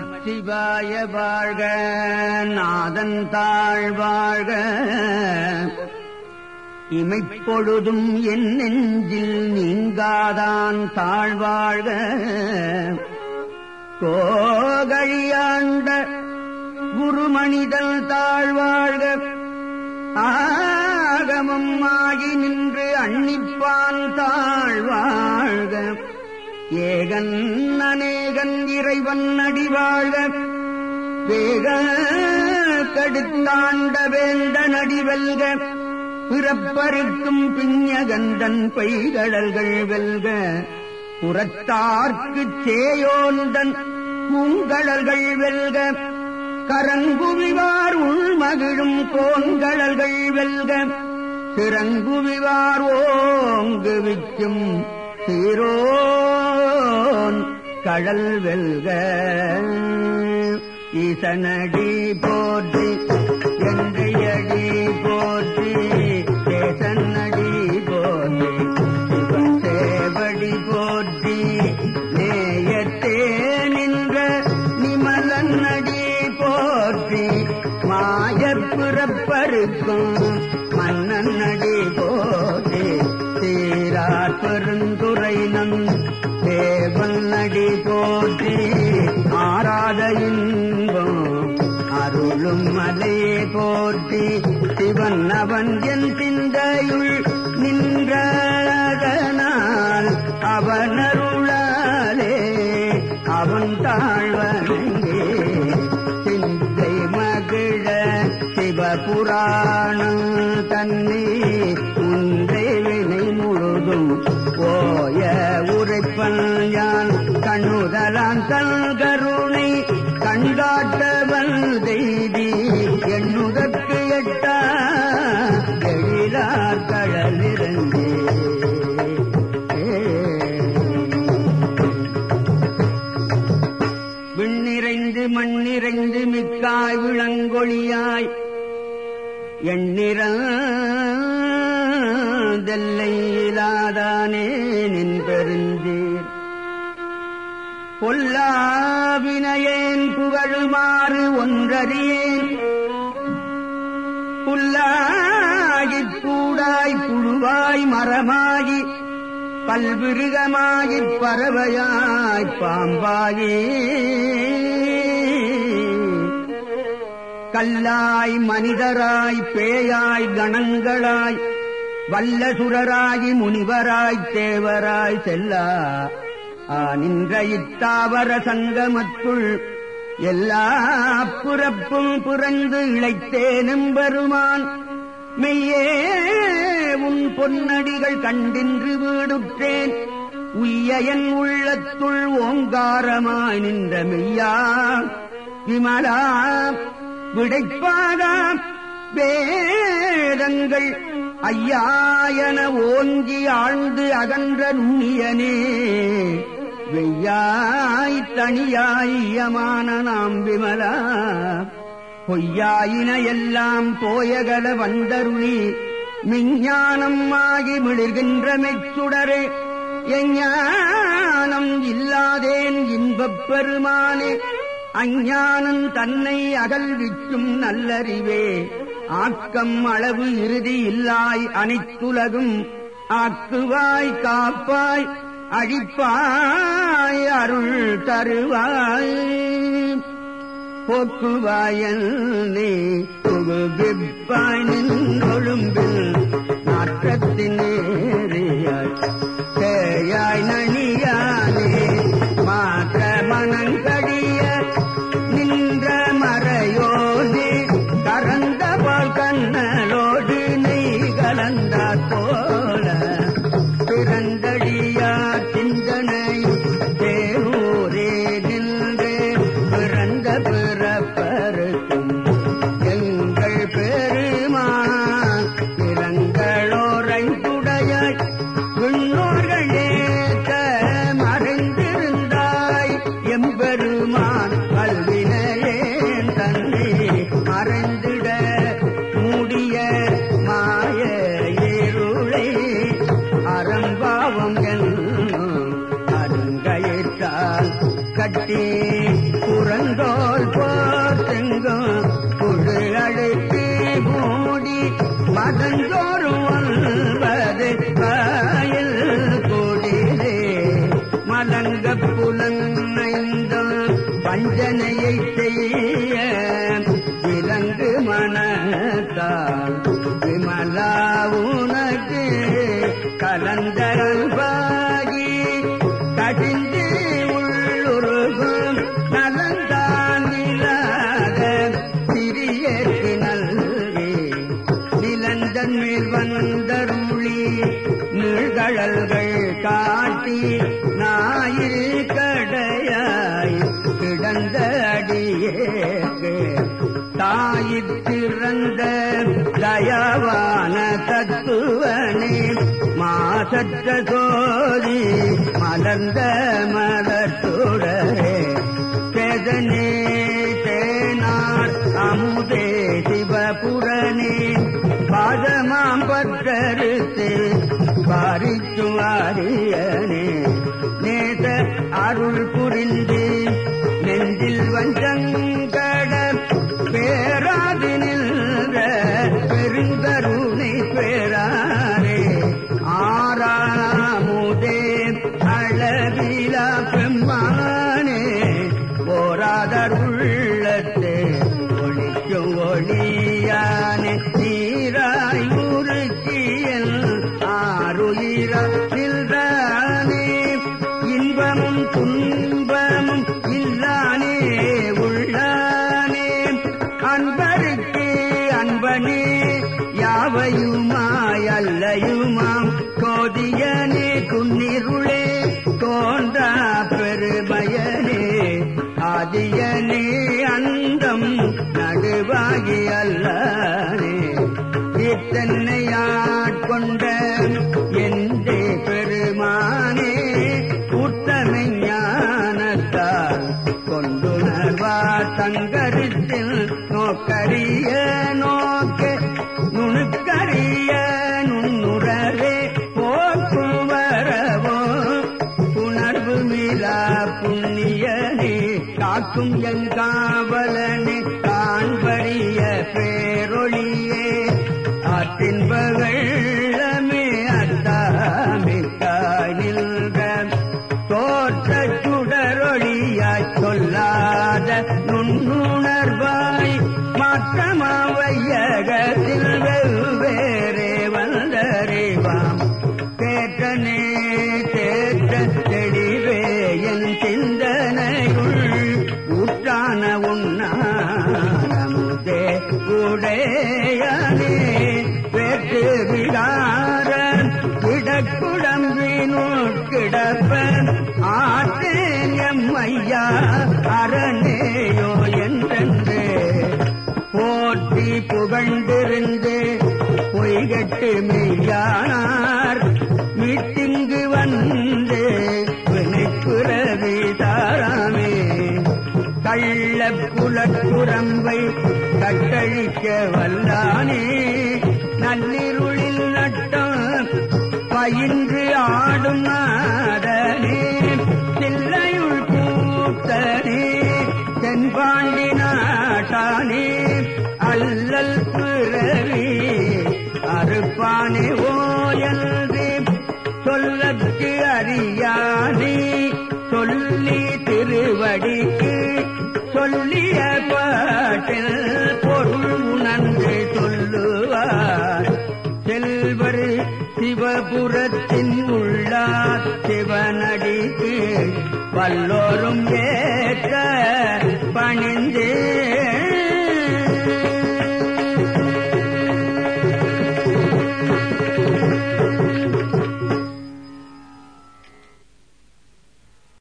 நமச்சிவாய வாழ்க நாதன் தாழ்வாழ்க இமைப்பொழுதும் என் நெஞ்சில் நீங்காதான் தாழ்வாழ்க கோகழியாண்ட குருமணிதல் தாழ்வாழ்க ஆகமம் ஆகி நின்று அன்னிப்பான் தாழ்வாழ்க ஏகன் அநேகன் இறைவன் அடிவாழ வேக கடுத்தாண்ட வேந்த நடிவெல்க பிறப்பருக்கும் பிஞ்சகந்தன் பைகடல்கள் வெல்க. புறத்தார்க்கு சேயோந்தன் பூங்கடல்கள் வெல்க. கரங்குவிவார் உள்மகிழும் கோங்கடல்கள் வெல்க. சிறங்குவிவார் ஓங்கு விக்கும் சீரோன் கடல் வெல்க. ஈசனடி போற்றி எந்தையடி போற்றி தேசனடி போற்றி சேவடி போற்றி. நேயத்தே நின்ற நிமலன் அடி போற்றி மாயப்பிறப்பருக்கும் மன்னன் அடி போற்றி. சீரார் பெருந்துரை நம் தேவன் போற்றி ஆராத இன்பம் அருளும் மலை போற்றி சிவன் அவன் என் சிந்தையுள் நின்றதனால் அவனருளாலே அவன் தாழ்வனே சிந்தை மகிழ சிவபுராணம் தன்னீர் உரைப்பல் யான் கண்ணுதலான் தன் கருணை கண்டாட்டவன் தெய்தி எண்ணுதற்கு எட்டா எழிலார் கடலிருந்தே விண்ணிறைந்து மண்ணிறைந்து மிக்காய் விளங்கொழியாய். எண்ணிறந்தெல்லையிலாதானே இல்லாதானே பொல்லாவினையேன் புகழுமாறு ஒன்றறியேன். புல்லாகிப் கூடாய் புழுவாய் மரமாகி பல்விருகமாகிப் பறவையாய் பாம்பாகி. கல்லாய் மனிதராய் பேயாய் கணங்களாய் வல்லசுரராகி முனிவராய் தேவராய் செல்லா. நின்ற இத்தாவர சங்கமத்துள் எல்லா புறப்பும் புரந்து இழைத்தேனும் பெருமான் மெய்யே உன் பொன்னடிகள் கண்டின்று வீடுற்றேன். உய்ய என் உள்ளத்துள் ஓங்காரமாய் நின்ற மெய்யா விமலா விடைப்பாக வேதங்கள் ஐயாயன ஓங்கி ஆழ்ந்து அகன்ற நுண்ணியனே. வெய்யாய் தனியாயமான நாம் விமலா. பொய்யாயின எல்லாம் போயகல வந்தருளி. மிஞ்ஞானம் ஆகி மிளிர்கின்ற மெச்சுடரே. எஞ்ஞானம் இல்லாதேன் இன்பப் பெருமானே. அஞ்ஞானம் தன்னை அகல்விக்கும் நல்லறிவே. ஆக்கம் அளவு இறுதி இல்லாய் அனைத்துலகும் ஆக்குவாய் காப்பாய் அழிப்பாய் அருள் தருவாய். போக்குவாயல் நீ புகுவிப்பாய் நின்றொழும்பில் நாற்றத்தின் நேரியாய் தேயாய் நனி கடிந்து உள்ளுருகும் நலந்தான் நிலாக சிறியற்கு நல்கி. நிலந்தன் மேல் வந்தருளி நிழ்கழல்கள் காட்டி ஞாயிறு கடையாய் கிடந்த அடியேக்கு தாயிறந்த தயவான தத்துவனே மாசற்ற சோதி மலர்ந்த மலத்துடரே சேதனே நோக்கரிய நோக்கே நுணுக்கரிய நுண்ணுறவே போக்கும் வரவோ உணர்வு மீளா புண்ணியனே காக்கும் எங்காவலனே காண்பறிய பேரொழியே. ஆற்றின்ப உடையனே வேற்று விகாரன் கிடக்குடம்பினுள் கிடப்பன் ஆற்றேன் எம் அரணேயோ என்றென்றே. போற்றி புகழ்ந்திருந்து பொய்கட்டு மெய்யானார் மீட்டிங்கு வந்து வினைப்புறவி தாராமே. கள்ள புலக்குரம்பை கட்டழிக்க வல்லானே நள்ளிருளில் நட்டம் பயின்று ஆடும் நாதனே. சில்லையுள் கூத்தனே தென்பாண்டி நாட்டானே. அல்லல் பிறவி அறுப்பானே. சிவபுரத்தின் உள்ளார் சிவனடிக்கு வல்லோரும் ஏற்ற பணிந்தே